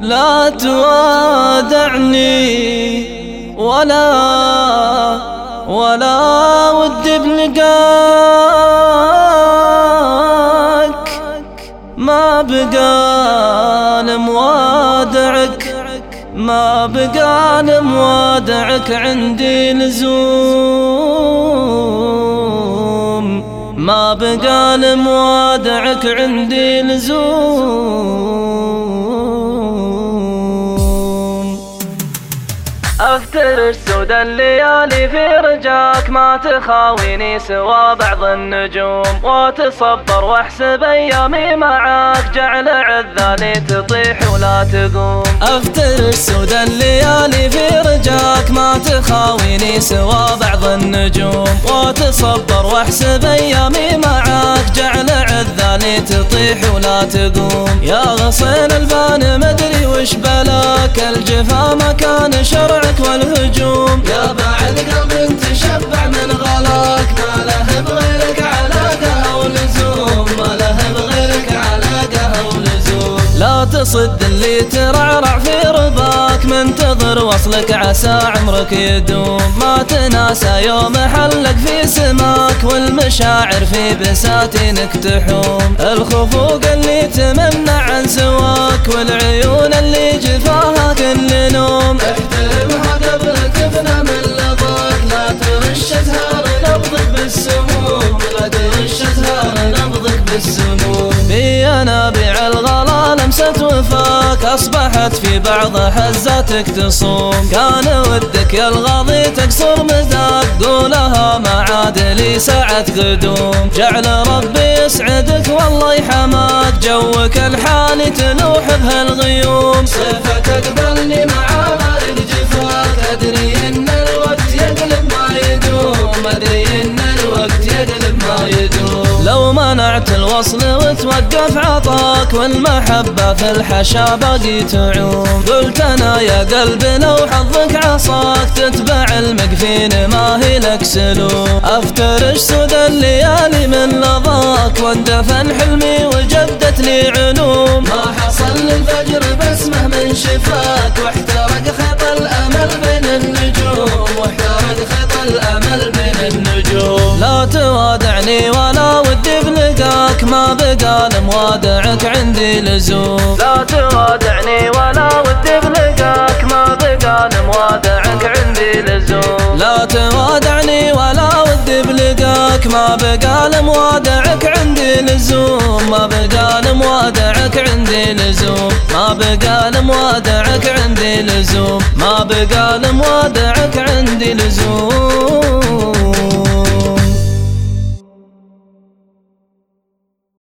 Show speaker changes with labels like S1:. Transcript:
S1: لا توادعني ولا ولا ودي بلقاك ما بقى موادعك ما بقى موادعك عندي لزوم. ما بقى موادعك عندي لزوم. افترش سود الليالي في رجاك ما تخاويني سوى بعض النجوم وتصبر واحسب أيامي معاك جعل عذالي تطيح ولا تقوم. افترش سود الليالي في رجاك ما تخاويني سوى بعض النجوم وتصبر واحسب أيامي معاك جعل عذالي تطيح ولا تقوم. يا غصين البان مدري وش بلاك الجفا مكان تصد اللي ترعرع في رباك منتظر وصلك عسى عمرك يدوم. ما تناسى يوم حلك في سماك والمشاعر في بساتينك تحوم. الخفوق اللي تمنع عن سواك والعيون اللي جفاها كل نوم
S2: احترمها قبل كفنا من لظاك لا ترش أزهار نبضك بالسموم. لا ترش أزهار نبضك بالسموم.
S1: بينابيع الغلا لمسة وفاك أصبحت في بعض حزاتك تصوم. كان ودك يا الغاضي تكسر مزاك قولها ما عاد لي ساعة قدوم. جعل ربي يسعدك والله يحماك جوك الحالي تلوح بهالغيوم. منعت الوصل وتوقف عطاك والمحبة في الحشا باقي تعوم. قلت أنا يا قلبي لو حظك عصاك تتبع المقفين ما هي لك سلوم. أفترش سود الليالي من لظاك واندفن حلمي وجدت لي علوم
S2: ما حصل الفجر بسمه من شفاك واحترق خط الأمل بين النجوم. واحترق خط الأمل بين النجوم.
S1: لا توادعني ولا بقى لموادعك عندي لزوم. لا توادعني ولا ودي بلقاك ما بقى لموادعك عندي لزوم. لا توادعني ولا ودي بلقاك ما بقى لموادعك عندي لزوم. ما بقى لموادعك عندي لزوم. ما بقى لموادعك عندي لزوم. ما بقى لموادعك عندي